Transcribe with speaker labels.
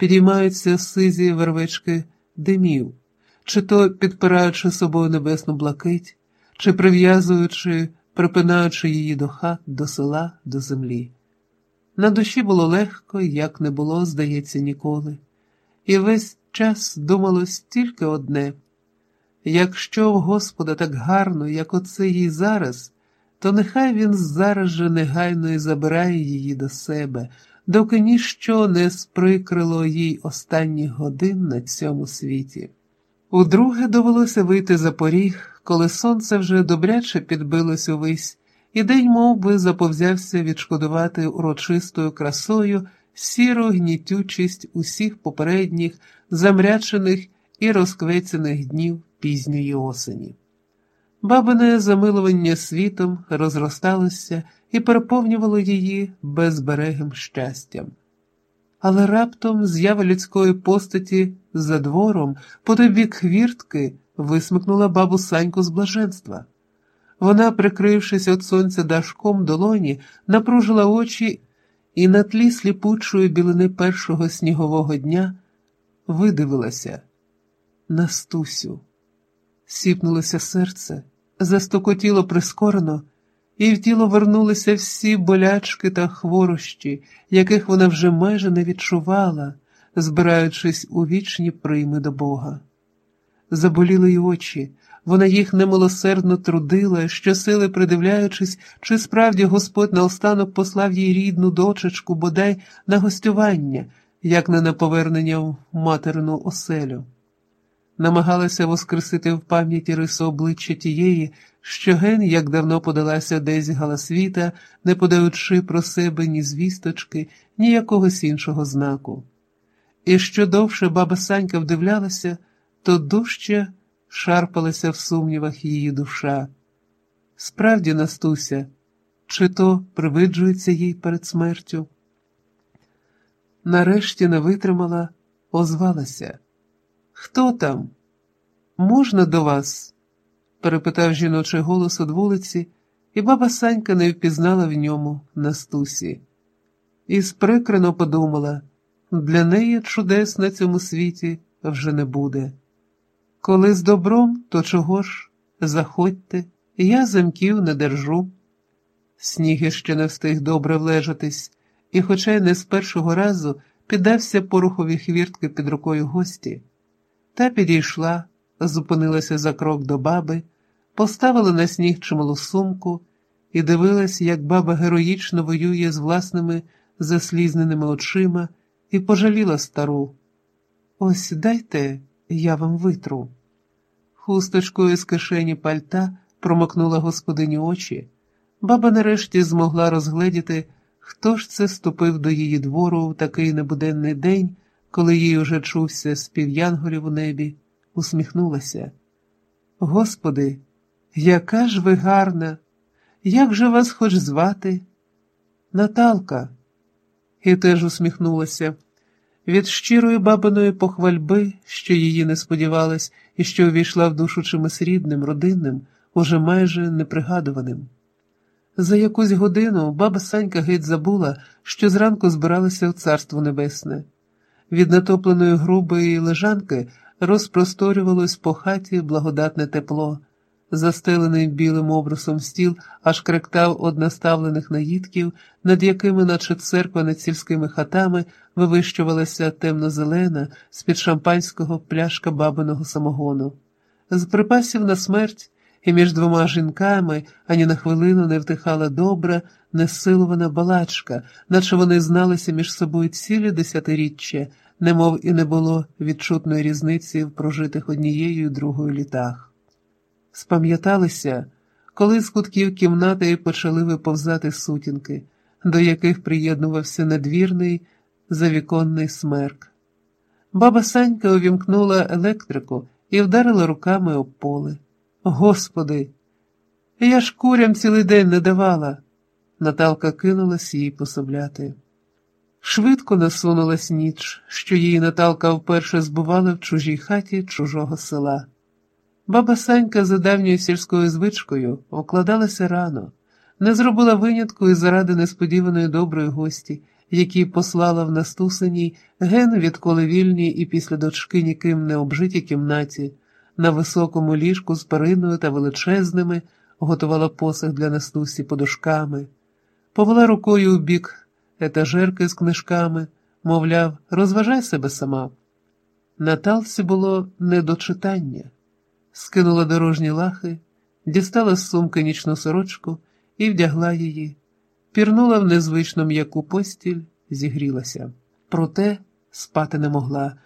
Speaker 1: підіймаються сизі вервечки димів, чи то підпираючи собою небесну блакить, чи прив'язуючи, припинаючи її до хат, до села, до землі. На душі було легко, як не було, здається, ніколи, і весь час думалось тільки одне якщо в Господа так гарно, як оце їй зараз, то нехай він зараз же негайно і забирає її до себе, доки ніщо не сприкрило їй останніх годин на цьому світі. Удруге довелося вийти за поріг, коли сонце вже добряче підбилось увесь, і день мов би, заповзявся відшкодувати урочистою красою сіру гнітючість усіх попередніх, замрячених і розквецених днів пізньої осені. Бабине замилування світом розросталося і переповнювало її безберегим щастям. Але раптом з'ява людської постаті за двором по той бік хвіртки висмикнула бабу Саньку з блаженства. Вона, прикрившись від сонця дашком долоні, напружила очі і на тлі сліпучої білини першого снігового дня видивилася Настусю. Сіпнулося серце, застокотіло прискорено, і в тіло вернулися всі болячки та хворощі, яких вона вже майже не відчувала, збираючись у вічні прийми до Бога. Заболіли й очі, вона їх немилосердно трудила, щосили придивляючись, чи справді Господь наостанок послав їй рідну дочечку, бодай на гостювання, як не на повернення в материну оселю. Намагалася воскресити в пам'яті рису обличчя тієї, що ген як давно подалася десь галасвіта, не подаючи про себе ні звісточки, ні якогось іншого знаку. І що довше баба Санька вдивлялася, то дужче шарпалася в сумнівах її душа. Справді, Настуся, чи то привиджується їй перед смертю? Нарешті не витримала, озвалася. Хто там? Можна до вас? перепитав жіночий голос від вулиці, і баба Санька не впізнала в ньому Настусі. І сприкрено подумала для неї чудес на цьому світі вже не буде. Коли з добром, то чого ж? Заходьте, я замків не держу. Сніг ще не встиг добре влежатись, і, хоча й не з першого разу, піддався порухові хвіртки під рукою гості, та підійшла, зупинилася за крок до баби, поставила на сніг чималу сумку і дивилась, як баба героїчно воює з власними заслізненими очима, і пожаліла стару. Ось дайте я вам витру. Хусточкою з кишені пальта промокнула господині очі. Баба нарешті змогла розгледіти, хто ж це ступив до її двору в такий небуденний день, коли їй уже чувся спів янголів у небі, усміхнулася. Господи, яка ж ви гарна! Як же вас хоч звати? Наталка. І теж усміхнулася. Від щирої бабиної похвальби, що її не сподівалась і що увійшла в душу чимось рідним, родинним, уже майже непригадуваним. За якусь годину баба Санька геть забула, що зранку збиралася в Царство Небесне. Від натопленої грубої лежанки розпросторювалось по хаті благодатне тепло. Застелений білим обрусом стіл аж кректав од наставлених наїдків, над якими, наче церква над сільськими хатами, вивищувалася темно-зелена з-під шампанського пляшка бабиного самогону. З припасів на смерть і між двома жінками ані на хвилину не втихала добра, несилована балачка, наче вони зналися між собою цілі десятиріччя, немов і не було відчутної різниці в прожитих однією і другою літах спам'яталися, коли з кутків кімнати почали виповзати сутінки, до яких приєднувався надвірний завіконний смерк. Баба Санька увімкнула електрику і вдарила руками об поле. Господи, я ж курям цілий день не давала. Наталка кинулась їй пособляти. Швидко насунулась ніч, що її Наталка вперше збувала в чужій хаті чужого села. Баба Санька за давньою сільською звичкою вкладалася рано, не зробила винятку і заради несподіваної доброї гості, які послала в Настусиній ген відколи вільній і після дочки ніким не обжитій кімнаті, на високому ліжку з периною та величезними, готувала посих для Настусі подушками, повела рукою у бік етажерки з книжками, мовляв, розважай себе сама. Наталці було не до читання. Скинула дорожні лахи, дістала з сумки нічну сорочку і вдягла її, пірнула в незвично м'яку постіль, зігрілася. Проте спати не могла,